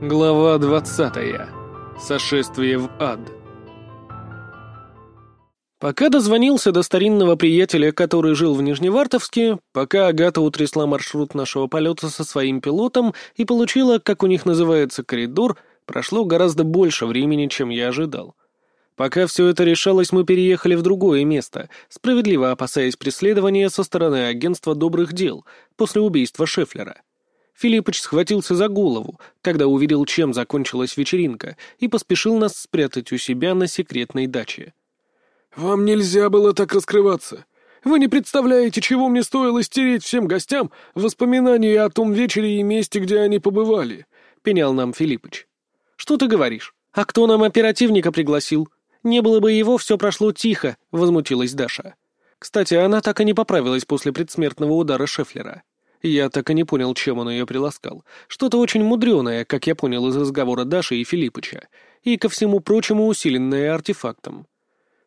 Глава 20. Сошествие в ад. Пока дозвонился до старинного приятеля, который жил в Нижневартовске, пока Агата утрясла маршрут нашего полета со своим пилотом и получила, как у них называется, коридор, прошло гораздо больше времени, чем я ожидал. Пока все это решалось, мы переехали в другое место, справедливо опасаясь преследования со стороны агентства добрых дел после убийства Шефлера. Филиппыч схватился за голову, когда увидел, чем закончилась вечеринка, и поспешил нас спрятать у себя на секретной даче. «Вам нельзя было так раскрываться. Вы не представляете, чего мне стоило стереть всем гостям воспоминания о том вечере и месте, где они побывали», — пенял нам Филиппыч. «Что ты говоришь? А кто нам оперативника пригласил? Не было бы его, все прошло тихо», — возмутилась Даша. Кстати, она так и не поправилась после предсмертного удара Шефлера. Я так и не понял, чем он ее приласкал. Что-то очень мудреное, как я понял из разговора Даши и Филиппыча, и, ко всему прочему, усиленное артефактом.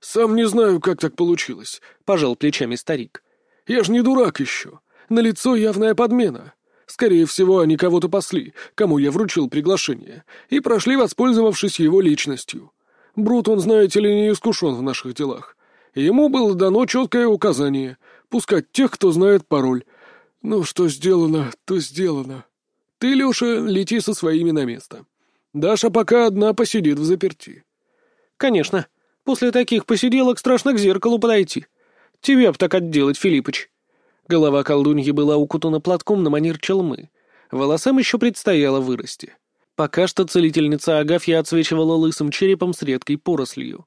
«Сам не знаю, как так получилось», — пожал плечами старик. «Я ж не дурак еще. На лицо явная подмена. Скорее всего, они кого-то пасли, кому я вручил приглашение, и прошли, воспользовавшись его личностью. Брут, он, знаете ли, не искушен в наших делах. Ему было дано четкое указание — пускать тех, кто знает пароль, «Ну, что сделано, то сделано. Ты, Леша, лети со своими на место. Даша пока одна посидит в заперти». «Конечно. После таких посиделок страшно к зеркалу подойти. Тебе б так отделать, Филиппыч». Голова колдуньи была укутана платком на манер челмы. Волосам еще предстояло вырасти. Пока что целительница Агафья отсвечивала лысым черепом с редкой порослью.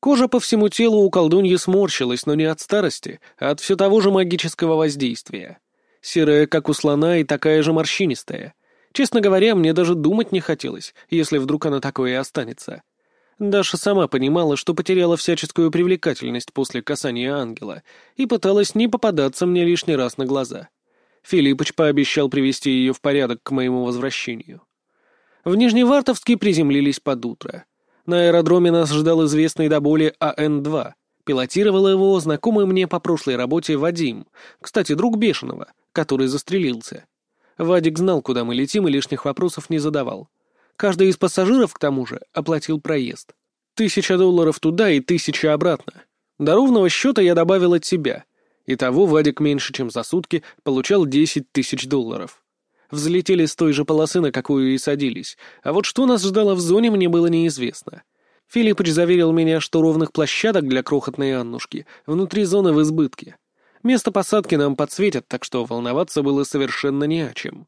Кожа по всему телу у колдуньи сморщилась, но не от старости, а от все того же магического воздействия серая, как у слона, и такая же морщинистая. Честно говоря, мне даже думать не хотелось, если вдруг она такое и останется. Даша сама понимала, что потеряла всяческую привлекательность после касания ангела и пыталась не попадаться мне лишний раз на глаза. Филиппыч пообещал привести ее в порядок к моему возвращению. В Нижневартовске приземлились под утро. На аэродроме нас ждал известный до боли АН-2. Пилотировал его знакомый мне по прошлой работе Вадим, кстати, друг Бешеного — который застрелился. Вадик знал, куда мы летим, и лишних вопросов не задавал. Каждый из пассажиров, к тому же, оплатил проезд. Тысяча долларов туда и тысяча обратно. До ровного счета я добавил от себя. Итого Вадик меньше, чем за сутки, получал 10 тысяч долларов. Взлетели с той же полосы, на какую и садились. А вот что нас ждало в зоне, мне было неизвестно. Филиппыч заверил меня, что ровных площадок для крохотной Аннушки внутри зоны в избытке. Место посадки нам подсветят, так что волноваться было совершенно не о чем.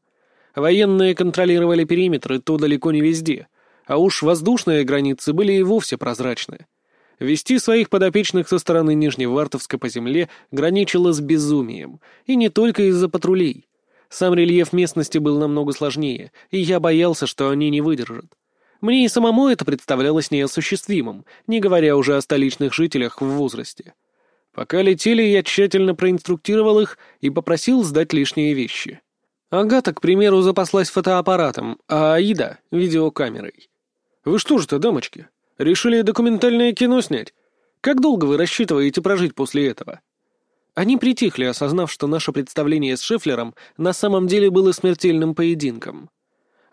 Военные контролировали периметры, то далеко не везде, а уж воздушные границы были и вовсе прозрачны. Вести своих подопечных со стороны Нижневартовска по земле граничило с безумием, и не только из-за патрулей. Сам рельеф местности был намного сложнее, и я боялся, что они не выдержат. Мне и самому это представлялось неосуществимым, не говоря уже о столичных жителях в возрасте. Пока летели, я тщательно проинструктировал их и попросил сдать лишние вещи. Агата, к примеру, запаслась фотоаппаратом, а Аида — видеокамерой. «Вы что же-то, дамочки, решили документальное кино снять? Как долго вы рассчитываете прожить после этого?» Они притихли, осознав, что наше представление с Шефлером на самом деле было смертельным поединком.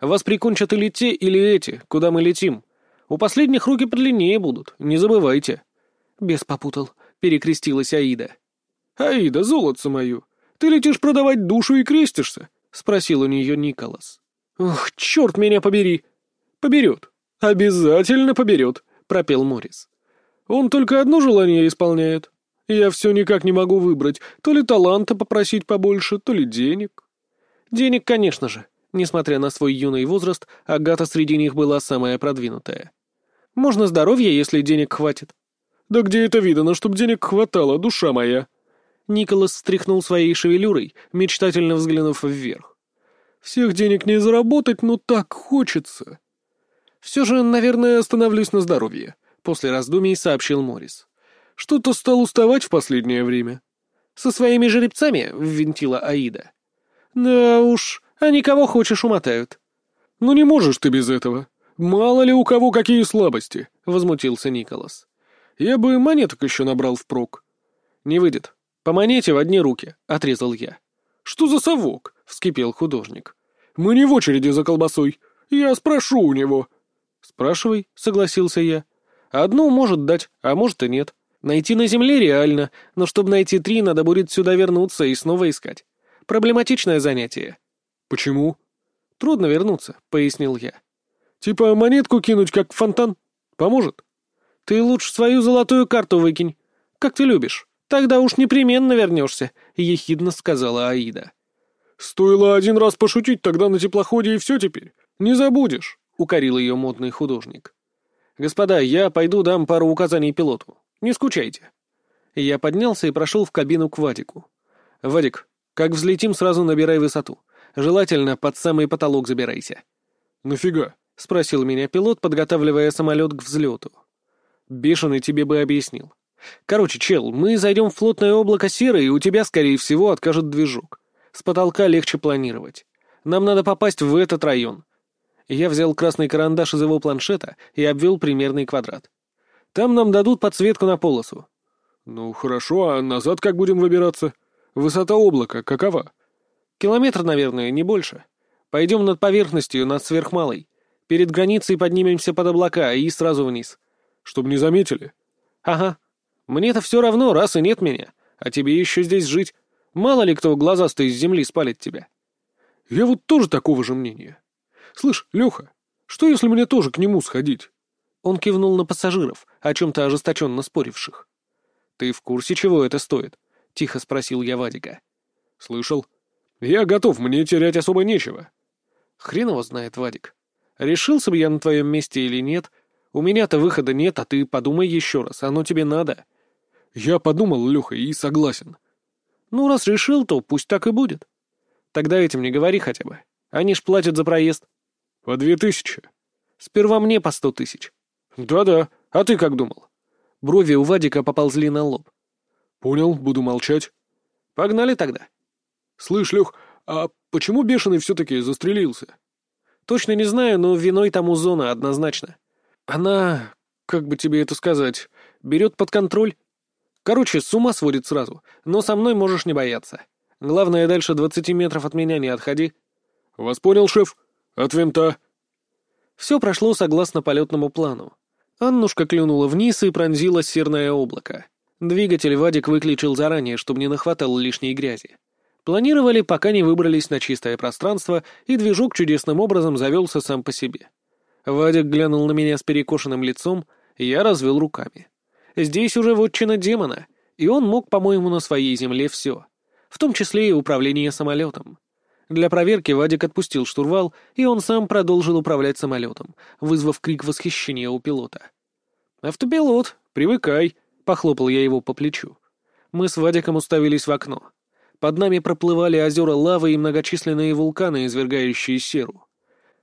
«Вас прикончат или те, или эти, куда мы летим. У последних руки подлиннее будут, не забывайте». Бес попутал перекрестилась Аида. «Аида, золотце мою, ты летишь продавать душу и крестишься?» — спросил у нее Николас. «Ох, черт меня побери!» «Поберет. Обязательно поберет», — пропел Морис. «Он только одно желание исполняет. Я все никак не могу выбрать, то ли таланта попросить побольше, то ли денег». «Денег, конечно же». Несмотря на свой юный возраст, Агата среди них была самая продвинутая. «Можно здоровье, если денег хватит». «Да где это видано, чтоб денег хватало, душа моя?» Николас встряхнул своей шевелюрой, мечтательно взглянув вверх. «Всех денег не заработать, но так хочется». «Все же, наверное, остановлюсь на здоровье», — после раздумий сообщил Морис. «Что-то стал уставать в последнее время». «Со своими жеребцами?» — ввинтила Аида. «Да уж, они кого хочешь умотают». «Ну не можешь ты без этого. Мало ли у кого какие слабости», — возмутился Николас. Я бы монеток еще набрал впрок. Не выйдет. По монете в одни руки, — отрезал я. Что за совок? — вскипел художник. Мы не в очереди за колбасой. «Я спрошу у него». «Спрашивай», — согласился я. «Одну может дать, а может и нет. Найти на Земле реально, но чтобы найти три, надо будет сюда вернуться и снова искать. Проблематичное занятие». «Почему?» «Трудно вернуться», — пояснил я. «Типа монетку кинуть, как фонтан? Поможет?» «Ты лучше свою золотую карту выкинь. Как ты любишь. Тогда уж непременно вернешься», — ехидно сказала Аида. «Стоило один раз пошутить тогда на теплоходе, и все теперь. Не забудешь», — укорил ее модный художник. «Господа, я пойду дам пару указаний пилоту. Не скучайте». Я поднялся и прошел в кабину к Вадику. «Вадик, как взлетим, сразу набирай высоту. Желательно под самый потолок забирайся». «Нафига?» — спросил меня пилот, подготавливая самолет к взлету. «Бешеный тебе бы объяснил. Короче, чел, мы зайдем в плотное облако серы, и у тебя, скорее всего, откажет движок. С потолка легче планировать. Нам надо попасть в этот район. Я взял красный карандаш из его планшета и обвел примерный квадрат. Там нам дадут подсветку на полосу. Ну, хорошо, а назад как будем выбираться? Высота облака какова? Километр, наверное, не больше. Пойдем над поверхностью, над сверхмалой. Перед границей поднимемся под облака и сразу вниз. Чтоб не заметили? Ага. Мне-то все равно, раз и нет меня. А тебе еще здесь жить. Мало ли кто глазастый из земли спалит тебя. Я вот тоже такого же мнения. Слышь, Леха, что если мне тоже к нему сходить? Он кивнул на пассажиров, о чем-то ожесточенно споривших. «Ты в курсе, чего это стоит?» — тихо спросил я Вадика. «Слышал. Я готов, мне терять особо нечего». «Хрен его знает, Вадик. Решился бы я на твоем месте или нет. У меня-то выхода нет, а ты подумай еще раз, оно тебе надо». «Я подумал, Леха, и согласен». «Ну, раз решил, то пусть так и будет. Тогда этим не говори хотя бы. Они ж платят за проезд». «По две тысячи». «Сперва мне по сто тысяч». «Да-да. А ты как думал?» Брови у Вадика поползли на лоб. «Понял, буду молчать». «Погнали тогда». «Слышь, Лех, а почему Бешеный все-таки застрелился?» «Точно не знаю, но виной тому зона однозначно. Она, как бы тебе это сказать, берет под контроль. Короче, с ума сводит сразу, но со мной можешь не бояться. Главное, дальше двадцати метров от меня не отходи». «Вас понял, шеф. От винта». Все прошло согласно полетному плану. Аннушка клюнула вниз и пронзила серное облако. Двигатель Вадик выключил заранее, чтобы не нахватал лишней грязи. Планировали, пока не выбрались на чистое пространство, и движок чудесным образом завелся сам по себе. Вадик глянул на меня с перекошенным лицом, и я развел руками. Здесь уже вотчина демона, и он мог, по-моему, на своей земле все, в том числе и управление самолетом. Для проверки Вадик отпустил штурвал, и он сам продолжил управлять самолетом, вызвав крик восхищения у пилота. «Автопилот, привыкай», — похлопал я его по плечу. Мы с Вадиком уставились в окно. Под нами проплывали озера лавы и многочисленные вулканы, извергающие серу.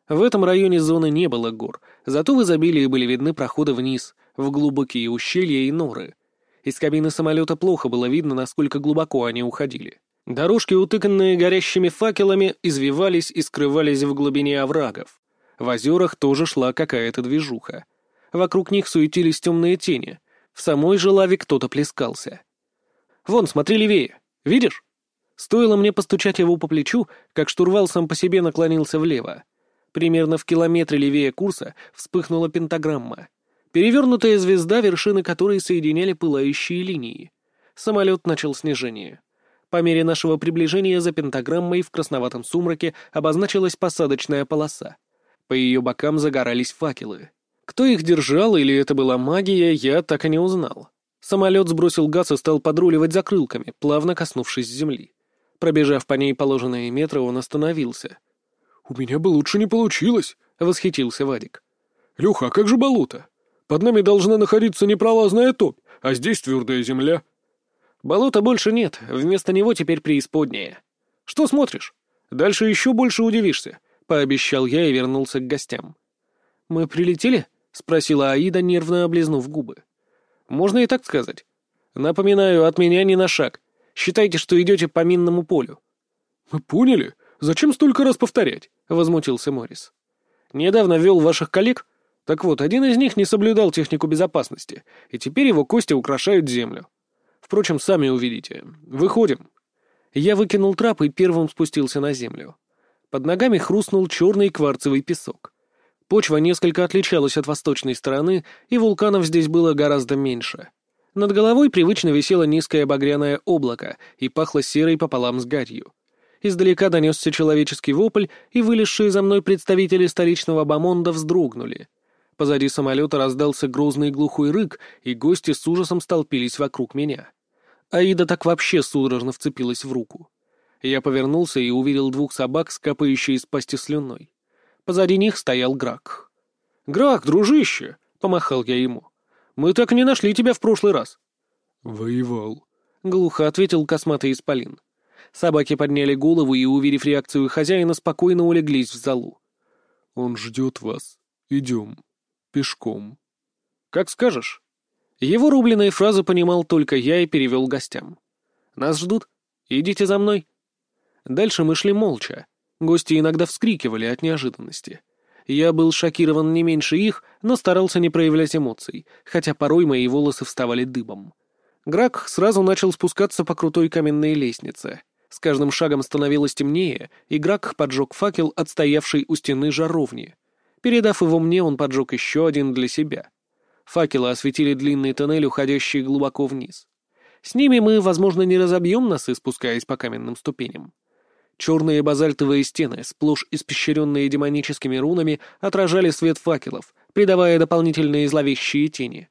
В этом районе зоны не было гор, зато в изобилии были видны проходы вниз, в глубокие ущелья и норы. Из кабины самолета плохо было видно, насколько глубоко они уходили. Дорожки, утыканные горящими факелами, извивались и скрывались в глубине оврагов. В озерах тоже шла какая-то движуха. Вокруг них суетились темные тени. В самой же лаве кто-то плескался. «Вон, смотри левее. Видишь?» Стоило мне постучать его по плечу, как штурвал сам по себе наклонился влево. Примерно в километре левее курса вспыхнула пентаграмма. Перевернутая звезда, вершины которой соединяли пылающие линии. Самолет начал снижение. По мере нашего приближения за пентаграммой в красноватом сумраке обозначилась посадочная полоса. По ее бокам загорались факелы. Кто их держал или это была магия, я так и не узнал. Самолет сбросил газ и стал подруливать закрылками, плавно коснувшись земли. Пробежав по ней положенные метры, он остановился. «У меня бы лучше не получилось», — восхитился Вадик. «Люха, а как же болото? Под нами должна находиться непролазная топь, а здесь твердая земля». Болота больше нет, вместо него теперь преисподняя. Что смотришь? Дальше еще больше удивишься, — пообещал я и вернулся к гостям. «Мы прилетели?» — спросила Аида, нервно облизнув губы. «Можно и так сказать. Напоминаю, от меня не на шаг. Считайте, что идете по минному полю». «Мы поняли. Зачем столько раз повторять?» — возмутился Моррис. «Недавно вел ваших коллег. Так вот, один из них не соблюдал технику безопасности, и теперь его кости украшают землю. Впрочем, сами увидите. Выходим. Я выкинул трап и первым спустился на землю. Под ногами хрустнул черный кварцевый песок. Почва несколько отличалась от восточной стороны, и вулканов здесь было гораздо меньше. Над головой привычно висело низкое багряное облако и пахло серой пополам с гарью. Издалека донесся человеческий вопль, и вылезшие за мной представители столичного бомонда вздрогнули. Позади самолета раздался грозный глухой рык, и гости с ужасом столпились вокруг меня. Аида так вообще судорожно вцепилась в руку. Я повернулся и увидел двух собак, скапающие из пасти слюной. Позади них стоял Грак. «Грак, дружище!» — помахал я ему. «Мы так и не нашли тебя в прошлый раз». «Воевал», — глухо ответил косматый исполин. Собаки подняли голову и, увидев реакцию хозяина, спокойно улеглись в залу. «Он ждет вас. Идем. Пешком». «Как скажешь». Его рубленые фразы понимал только я и перевел гостям. «Нас ждут. Идите за мной». Дальше мы шли молча. Гости иногда вскрикивали от неожиданности. Я был шокирован не меньше их, но старался не проявлять эмоций, хотя порой мои волосы вставали дыбом. Грак сразу начал спускаться по крутой каменной лестнице. С каждым шагом становилось темнее, и Грак поджег факел, отстоявший у стены жаровни. Передав его мне, он поджег еще один для себя. Факелы осветили длинный тоннель, уходящий глубоко вниз. С ними мы, возможно, не разобьем носы, спускаясь по каменным ступеням. Черные базальтовые стены, сплошь испещренные демоническими рунами, отражали свет факелов, придавая дополнительные зловещие тени.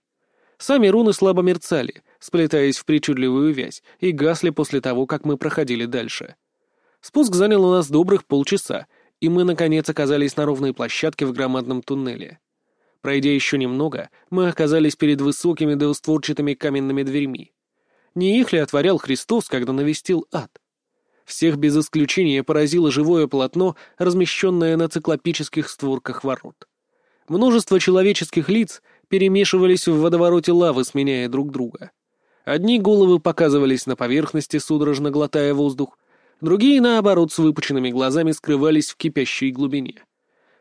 Сами руны слабо мерцали, сплетаясь в причудливую вязь, и гасли после того, как мы проходили дальше. Спуск занял у нас добрых полчаса, и мы, наконец, оказались на ровной площадке в громадном туннеле. Пройдя еще немного, мы оказались перед высокими двустворчатыми каменными дверьми. Не их ли отворял Христос, когда навестил ад? Всех без исключения поразило живое полотно, размещенное на циклопических створках ворот. Множество человеческих лиц перемешивались в водовороте лавы, сменяя друг друга. Одни головы показывались на поверхности, судорожно глотая воздух, другие, наоборот, с выпученными глазами скрывались в кипящей глубине.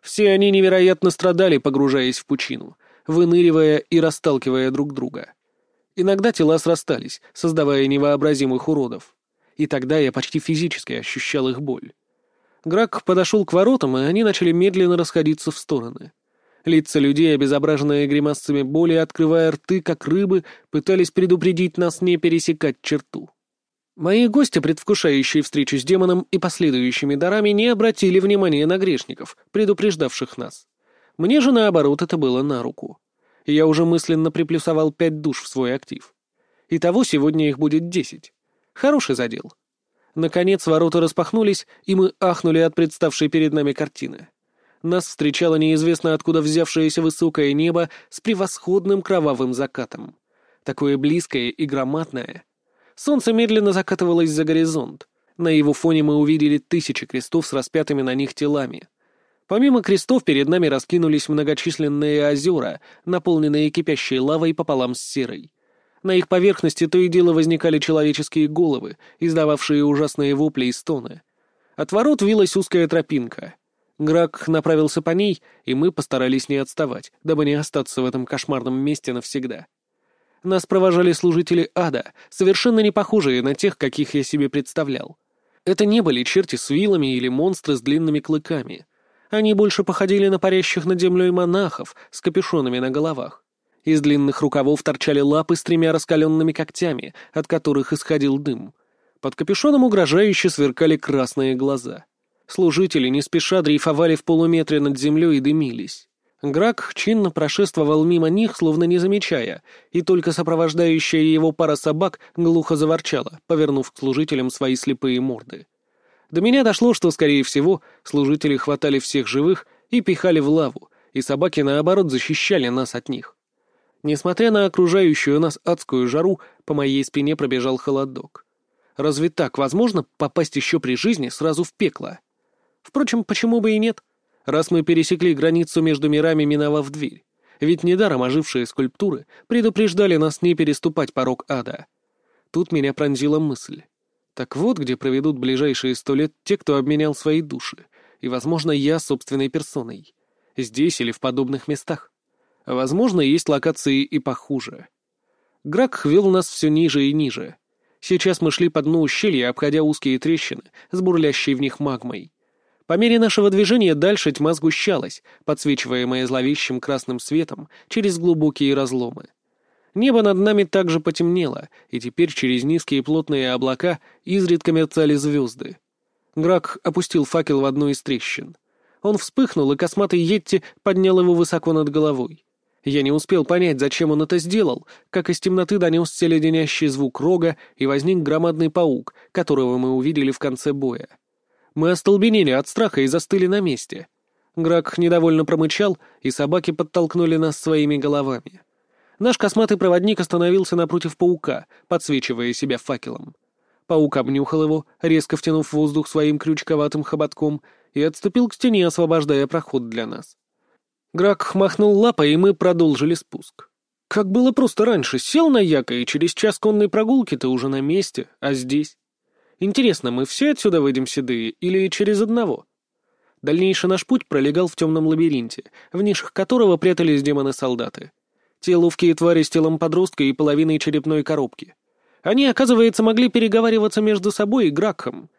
Все они невероятно страдали, погружаясь в пучину, выныривая и расталкивая друг друга. Иногда тела срастались, создавая невообразимых уродов и тогда я почти физически ощущал их боль. Грак подошел к воротам, и они начали медленно расходиться в стороны. Лица людей, обезображенные гримасами боли, открывая рты, как рыбы, пытались предупредить нас не пересекать черту. Мои гости, предвкушающие встречу с демоном и последующими дарами, не обратили внимания на грешников, предупреждавших нас. Мне же, наоборот, это было на руку. Я уже мысленно приплюсовал пять душ в свой актив. Итого сегодня их будет десять. Хороший задел. Наконец ворота распахнулись, и мы ахнули от представшей перед нами картины. Нас встречало неизвестно откуда взявшееся высокое небо с превосходным кровавым закатом. Такое близкое и громадное. Солнце медленно закатывалось за горизонт. На его фоне мы увидели тысячи крестов с распятыми на них телами. Помимо крестов перед нами раскинулись многочисленные озера, наполненные кипящей лавой пополам с серой. На их поверхности то и дело возникали человеческие головы, издававшие ужасные вопли и стоны. От ворот вилась узкая тропинка. Грак направился по ней, и мы постарались не отставать, дабы не остаться в этом кошмарном месте навсегда. Нас провожали служители ада, совершенно не похожие на тех, каких я себе представлял. Это не были черти с вилами или монстры с длинными клыками. Они больше походили на парящих над землей монахов с капюшонами на головах. Из длинных рукавов торчали лапы с тремя раскаленными когтями, от которых исходил дым. Под капюшоном угрожающе сверкали красные глаза. Служители не спеша дрейфовали в полуметре над землей и дымились. Грак чинно прошествовал мимо них, словно не замечая, и только сопровождающая его пара собак глухо заворчала, повернув к служителям свои слепые морды. До меня дошло, что, скорее всего, служители хватали всех живых и пихали в лаву, и собаки, наоборот, защищали нас от них. Несмотря на окружающую нас адскую жару, по моей спине пробежал холодок. Разве так возможно попасть еще при жизни сразу в пекло? Впрочем, почему бы и нет? Раз мы пересекли границу между мирами, миновав дверь. Ведь недаром ожившие скульптуры предупреждали нас не переступать порог ада. Тут меня пронзила мысль. Так вот, где проведут ближайшие сто лет те, кто обменял свои души. И, возможно, я собственной персоной. Здесь или в подобных местах. Возможно, есть локации и похуже. Грак вел нас все ниже и ниже. Сейчас мы шли по дну ущелья, обходя узкие трещины с бурлящей в них магмой. По мере нашего движения дальше тьма сгущалась, подсвечиваемая зловещим красным светом через глубокие разломы. Небо над нами также потемнело, и теперь через низкие плотные облака изредка мерцали звезды. Грак опустил факел в одну из трещин. Он вспыхнул, и косматый Йетти поднял его высоко над головой. Я не успел понять, зачем он это сделал, как из темноты донесся леденящий звук рога, и возник громадный паук, которого мы увидели в конце боя. Мы остолбенели от страха и застыли на месте. Грак недовольно промычал, и собаки подтолкнули нас своими головами. Наш косматый проводник остановился напротив паука, подсвечивая себя факелом. Паук обнюхал его, резко втянув воздух своим крючковатым хоботком, и отступил к стене, освобождая проход для нас. Грак махнул лапой, и мы продолжили спуск. Как было просто раньше, сел на яко, и через час конной прогулки ты уже на месте, а здесь? Интересно, мы все отсюда выйдем седые или через одного? Дальнейший наш путь пролегал в темном лабиринте, в нишах которого прятались демоны-солдаты. Те ловкие твари с телом подростка и половиной черепной коробки. Они, оказывается, могли переговариваться между собой и Гракхом.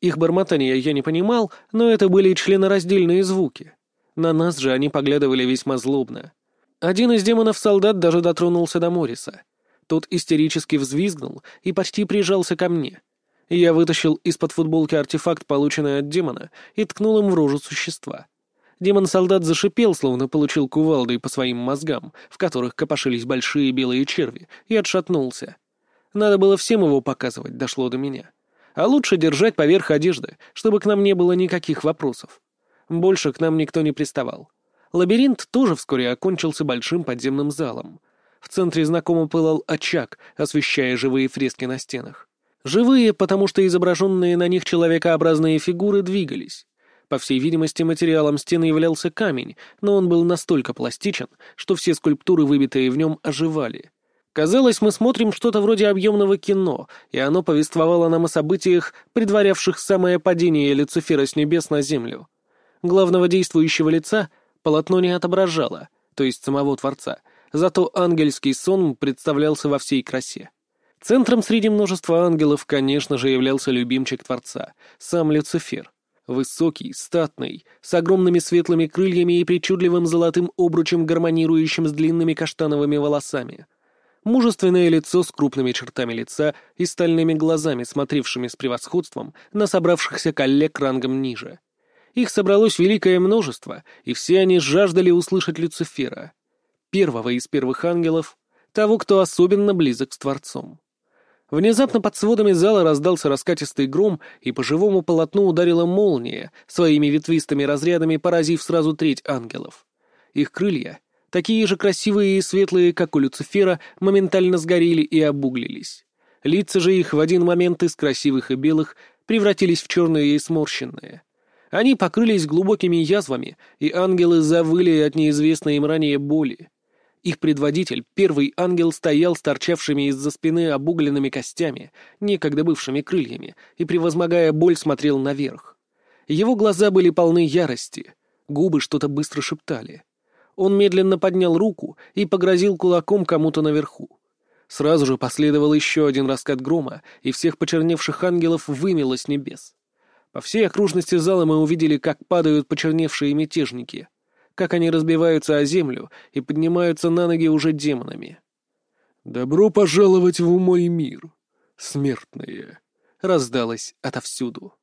Их бормотание я не понимал, но это были членораздельные звуки. На нас же они поглядывали весьма злобно. Один из демонов-солдат даже дотронулся до Мориса. Тот истерически взвизгнул и почти прижался ко мне. Я вытащил из-под футболки артефакт, полученный от демона, и ткнул им в рожу существа. Демон-солдат зашипел, словно получил кувалдой по своим мозгам, в которых копошились большие белые черви, и отшатнулся. Надо было всем его показывать, дошло до меня. А лучше держать поверх одежды, чтобы к нам не было никаких вопросов. Больше к нам никто не приставал. Лабиринт тоже вскоре окончился большим подземным залом. В центре знакомо пылал очаг, освещая живые фрески на стенах. Живые, потому что изображенные на них человекообразные фигуры двигались. По всей видимости, материалом стены являлся камень, но он был настолько пластичен, что все скульптуры, выбитые в нем, оживали. Казалось, мы смотрим что-то вроде объемного кино, и оно повествовало нам о событиях, предварявших самое падение Люцифера с небес на землю. Главного действующего лица полотно не отображало, то есть самого Творца, зато ангельский сон представлялся во всей красе. Центром среди множества ангелов, конечно же, являлся любимчик Творца, сам Люцифер. Высокий, статный, с огромными светлыми крыльями и причудливым золотым обручем, гармонирующим с длинными каштановыми волосами. Мужественное лицо с крупными чертами лица и стальными глазами, смотревшими с превосходством на собравшихся коллег рангом ниже. Их собралось великое множество, и все они жаждали услышать Люцифера, первого из первых ангелов, того, кто особенно близок с Творцом. Внезапно под сводами зала раздался раскатистый гром, и по живому полотну ударила молния, своими ветвистыми разрядами поразив сразу треть ангелов. Их крылья, такие же красивые и светлые, как у Люцифера, моментально сгорели и обуглились. Лица же их в один момент из красивых и белых превратились в черные и сморщенные. Они покрылись глубокими язвами, и ангелы завыли от неизвестной им ранее боли. Их предводитель, первый ангел, стоял с торчавшими из-за спины обугленными костями, некогда бывшими крыльями, и, превозмогая боль, смотрел наверх. Его глаза были полны ярости, губы что-то быстро шептали. Он медленно поднял руку и погрозил кулаком кому-то наверху. Сразу же последовал еще один раскат грома, и всех почерневших ангелов вымело с небес. По всей окружности зала мы увидели, как падают почерневшие мятежники, как они разбиваются о землю и поднимаются на ноги уже демонами. «Добро пожаловать в мой мир, смертные!» раздалось отовсюду.